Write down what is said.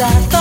casa.